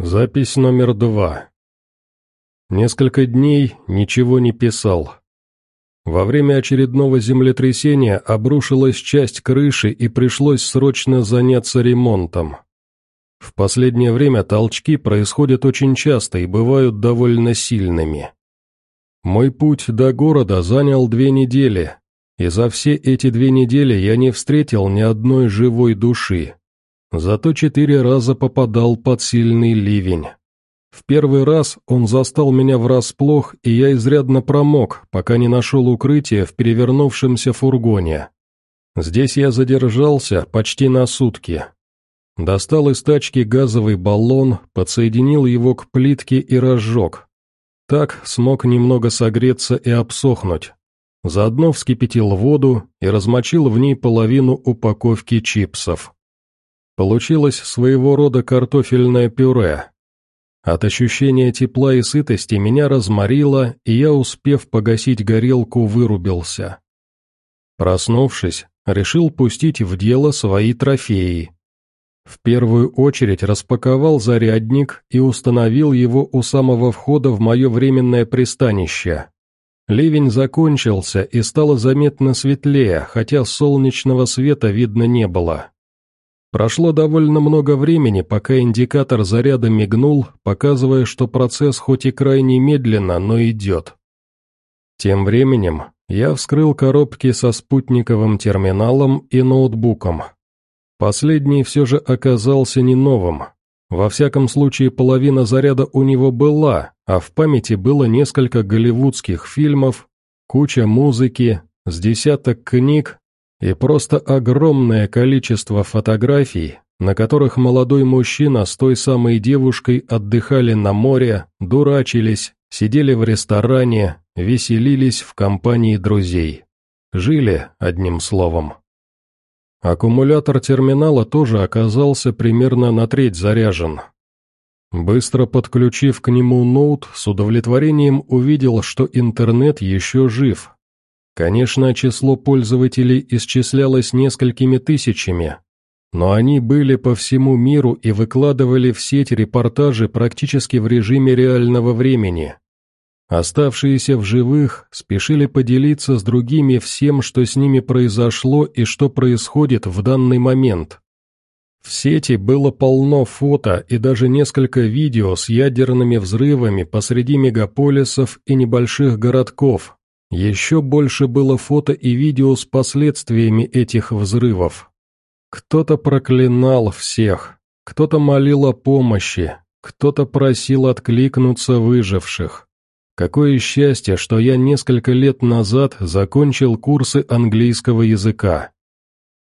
Запись номер два. Несколько дней ничего не писал. Во время очередного землетрясения обрушилась часть крыши и пришлось срочно заняться ремонтом. В последнее время толчки происходят очень часто и бывают довольно сильными. Мой путь до города занял две недели, и за все эти две недели я не встретил ни одной живой души. Зато четыре раза попадал под сильный ливень. В первый раз он застал меня врасплох, и я изрядно промок, пока не нашел укрытие в перевернувшемся фургоне. Здесь я задержался почти на сутки. Достал из тачки газовый баллон, подсоединил его к плитке и разжег. Так смог немного согреться и обсохнуть. Заодно вскипятил воду и размочил в ней половину упаковки чипсов. Получилось своего рода картофельное пюре. От ощущения тепла и сытости меня разморило, и я, успев погасить горелку, вырубился. Проснувшись, решил пустить в дело свои трофеи. В первую очередь распаковал зарядник и установил его у самого входа в мое временное пристанище. Ливень закончился и стало заметно светлее, хотя солнечного света видно не было. Прошло довольно много времени, пока индикатор заряда мигнул, показывая, что процесс хоть и крайне медленно, но идет. Тем временем я вскрыл коробки со спутниковым терминалом и ноутбуком. Последний все же оказался не новым. Во всяком случае, половина заряда у него была, а в памяти было несколько голливудских фильмов, куча музыки, с десяток книг и просто огромное количество фотографий, на которых молодой мужчина с той самой девушкой отдыхали на море, дурачились, сидели в ресторане, веселились в компании друзей. Жили, одним словом. Аккумулятор терминала тоже оказался примерно на треть заряжен. Быстро подключив к нему ноут, с удовлетворением увидел, что интернет еще жив, Конечно, число пользователей исчислялось несколькими тысячами, но они были по всему миру и выкладывали в сеть репортажи практически в режиме реального времени. Оставшиеся в живых спешили поделиться с другими всем, что с ними произошло и что происходит в данный момент. В сети было полно фото и даже несколько видео с ядерными взрывами посреди мегаполисов и небольших городков, еще больше было фото и видео с последствиями этих взрывов. Кто-то проклинал всех, кто-то молил о помощи, кто-то просил откликнуться выживших. Какое счастье, что я несколько лет назад закончил курсы английского языка.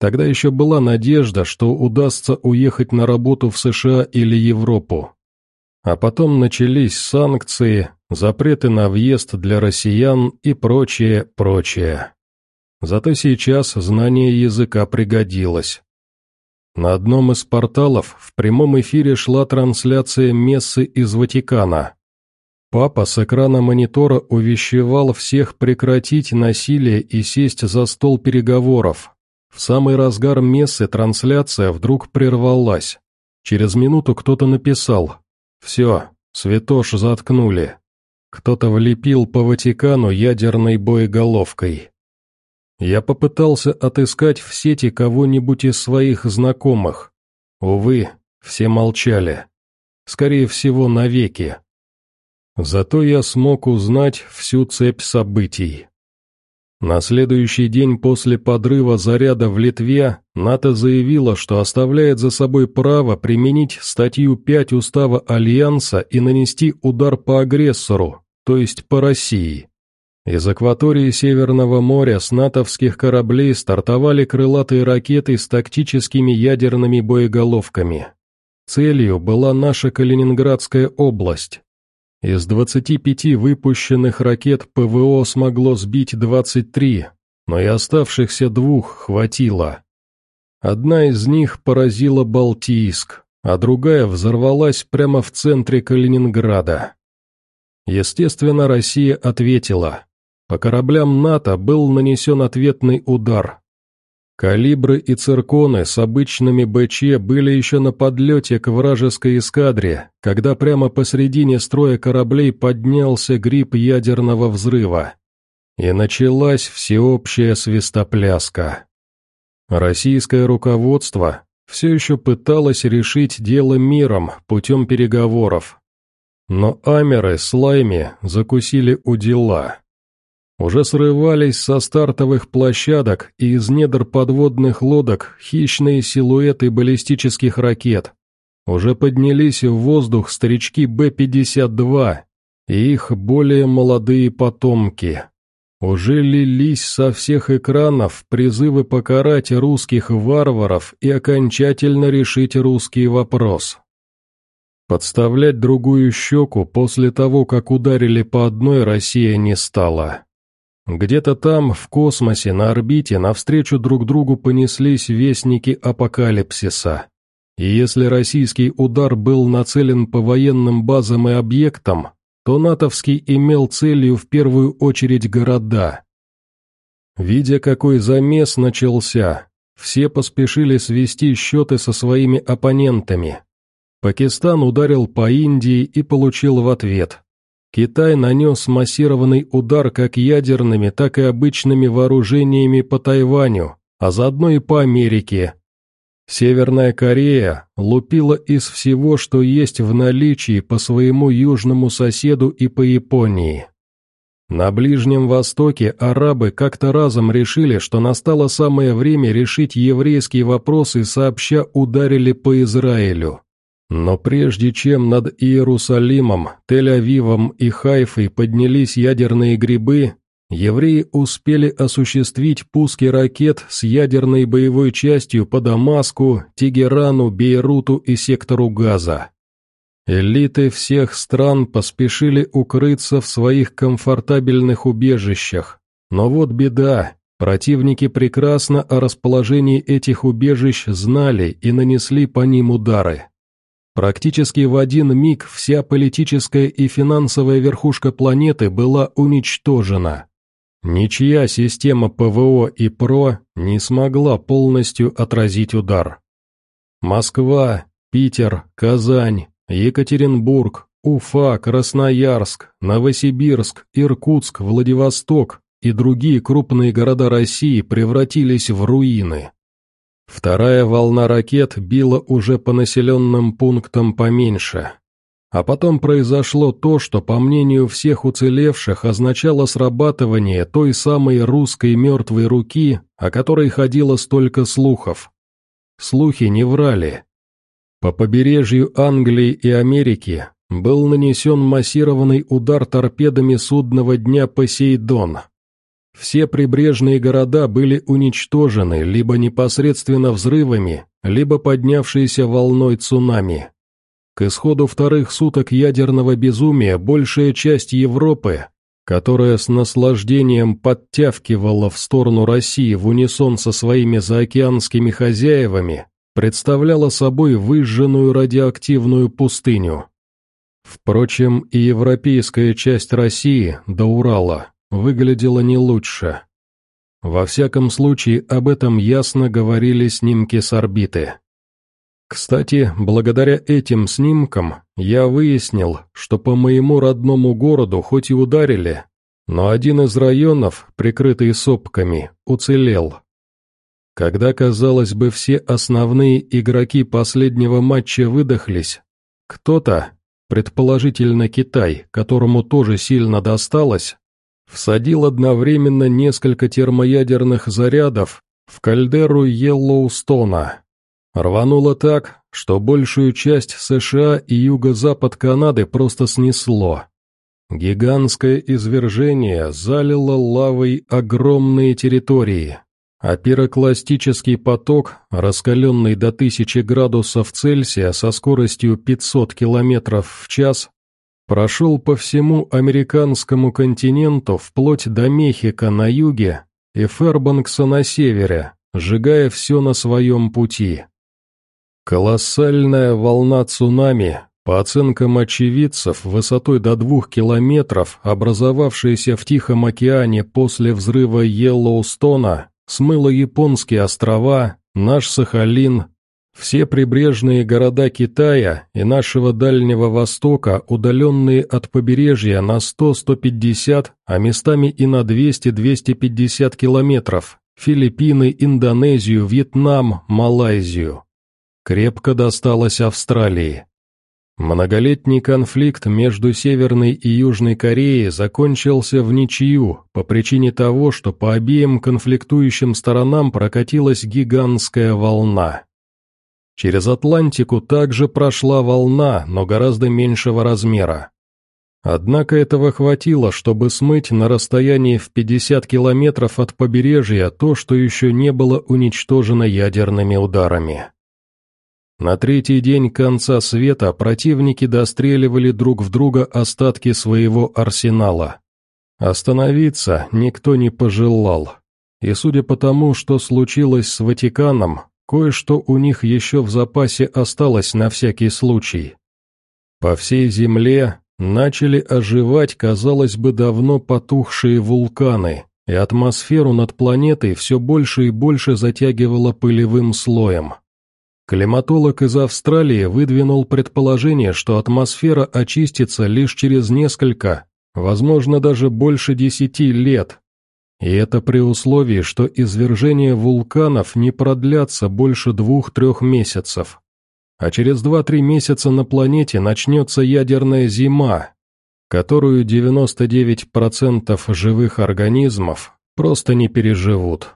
Тогда еще была надежда, что удастся уехать на работу в США или Европу. А потом начались санкции, запреты на въезд для россиян и прочее, прочее. Зато сейчас знание языка пригодилось. На одном из порталов в прямом эфире шла трансляция мессы из Ватикана. Папа с экрана монитора увещевал всех прекратить насилие и сесть за стол переговоров. В самый разгар мессы трансляция вдруг прервалась. Через минуту кто-то написал «Все, святош заткнули». Кто-то влепил по Ватикану ядерной боеголовкой. Я попытался отыскать в сети кого-нибудь из своих знакомых. Увы, все молчали. Скорее всего, навеки. Зато я смог узнать всю цепь событий. На следующий день после подрыва заряда в Литве НАТО заявила, что оставляет за собой право применить статью 5 Устава Альянса и нанести удар по агрессору, то есть по России. Из акватории Северного моря с натовских кораблей стартовали крылатые ракеты с тактическими ядерными боеголовками. Целью была наша Калининградская область, из 25 выпущенных ракет ПВО смогло сбить 23, но и оставшихся двух хватило. Одна из них поразила Балтийск, а другая взорвалась прямо в центре Калининграда. Естественно, Россия ответила. По кораблям НАТО был нанесен ответный удар. Калибры и цирконы с обычными БЧ были еще на подлете к вражеской эскадре, когда прямо посредине строя кораблей поднялся гриб ядерного взрыва. И началась всеобщая свистопляска. Российское руководство все еще пыталось решить дело миром путем переговоров. Но амеры с Лайми закусили у дела уже срывались со стартовых площадок и из недр подводных лодок хищные силуэты баллистических ракет. Уже поднялись в воздух старички Б-52 и их более молодые потомки. Уже лились со всех экранов призывы покарать русских варваров и окончательно решить русский вопрос. Подставлять другую щеку после того, как ударили по одной, Россия не стала. Где-то там, в космосе, на орбите, навстречу друг другу понеслись вестники апокалипсиса. И если российский удар был нацелен по военным базам и объектам, то натовский имел целью в первую очередь города. Видя, какой замес начался, все поспешили свести счеты со своими оппонентами. Пакистан ударил по Индии и получил в ответ. Китай нанес массированный удар как ядерными, так и обычными вооружениями по Тайваню, а заодно и по Америке. Северная Корея лупила из всего, что есть в наличии по своему южному соседу и по Японии. На Ближнем Востоке арабы как-то разом решили, что настало самое время решить еврейские вопросы и сообща ударили по Израилю. Но прежде чем над Иерусалимом, Тель-Авивом и Хайфой поднялись ядерные грибы, евреи успели осуществить пуски ракет с ядерной боевой частью по Дамаску, Тегерану, Бейруту и сектору Газа. Элиты всех стран поспешили укрыться в своих комфортабельных убежищах. Но вот беда, противники прекрасно о расположении этих убежищ знали и нанесли по ним удары. Практически в один миг вся политическая и финансовая верхушка планеты была уничтожена. Ничья система ПВО и ПРО не смогла полностью отразить удар. Москва, Питер, Казань, Екатеринбург, Уфа, Красноярск, Новосибирск, Иркутск, Владивосток и другие крупные города России превратились в руины. Вторая волна ракет била уже по населенным пунктам поменьше. А потом произошло то, что, по мнению всех уцелевших, означало срабатывание той самой русской мертвой руки, о которой ходило столько слухов. Слухи не врали. По побережью Англии и Америки был нанесен массированный удар торпедами судного дня «Посейдон», все прибрежные города были уничтожены либо непосредственно взрывами, либо поднявшейся волной цунами. К исходу вторых суток ядерного безумия большая часть Европы, которая с наслаждением подтявкивала в сторону России в унисон со своими заокеанскими хозяевами, представляла собой выжженную радиоактивную пустыню. Впрочем, и европейская часть России до Урала выглядело не лучше. Во всяком случае, об этом ясно говорили снимки с орбиты. Кстати, благодаря этим снимкам я выяснил, что по моему родному городу хоть и ударили, но один из районов, прикрытый сопками, уцелел. Когда, казалось бы, все основные игроки последнего матча выдохлись, кто-то, предположительно Китай, которому тоже сильно досталось, всадил одновременно несколько термоядерных зарядов в кальдеру Йеллоустона. Рвануло так, что большую часть США и юго-запад Канады просто снесло. Гигантское извержение залило лавой огромные территории, а пирокластический поток, раскаленный до 1000 градусов Цельсия со скоростью 500 км в час, прошел по всему американскому континенту вплоть до Мехико на юге и Фербанкса на севере, сжигая все на своем пути. Колоссальная волна цунами, по оценкам очевидцев, высотой до двух километров, образовавшаяся в Тихом океане после взрыва Йеллоустона, смыло японские острова, наш Сахалин, все прибрежные города Китая и нашего Дальнего Востока, удаленные от побережья на 100-150, а местами и на 200-250 километров, Филиппины, Индонезию, Вьетнам, Малайзию. Крепко досталось Австралии. Многолетний конфликт между Северной и Южной Кореей закончился в ничью по причине того, что по обеим конфликтующим сторонам прокатилась гигантская волна. Через Атлантику также прошла волна, но гораздо меньшего размера. Однако этого хватило, чтобы смыть на расстоянии в 50 километров от побережья то, что еще не было уничтожено ядерными ударами. На третий день конца света противники достреливали друг в друга остатки своего арсенала. Остановиться никто не пожелал. И судя по тому, что случилось с Ватиканом, кое-что у них еще в запасе осталось на всякий случай. По всей земле начали оживать, казалось бы, давно потухшие вулканы, и атмосферу над планетой все больше и больше затягивало пылевым слоем. Климатолог из Австралии выдвинул предположение, что атмосфера очистится лишь через несколько, возможно даже больше десяти лет. И это при условии, что извержения вулканов не продлятся больше двух-трех месяцев. А через два-три месяца на планете начнется ядерная зима, которую 99% живых организмов просто не переживут.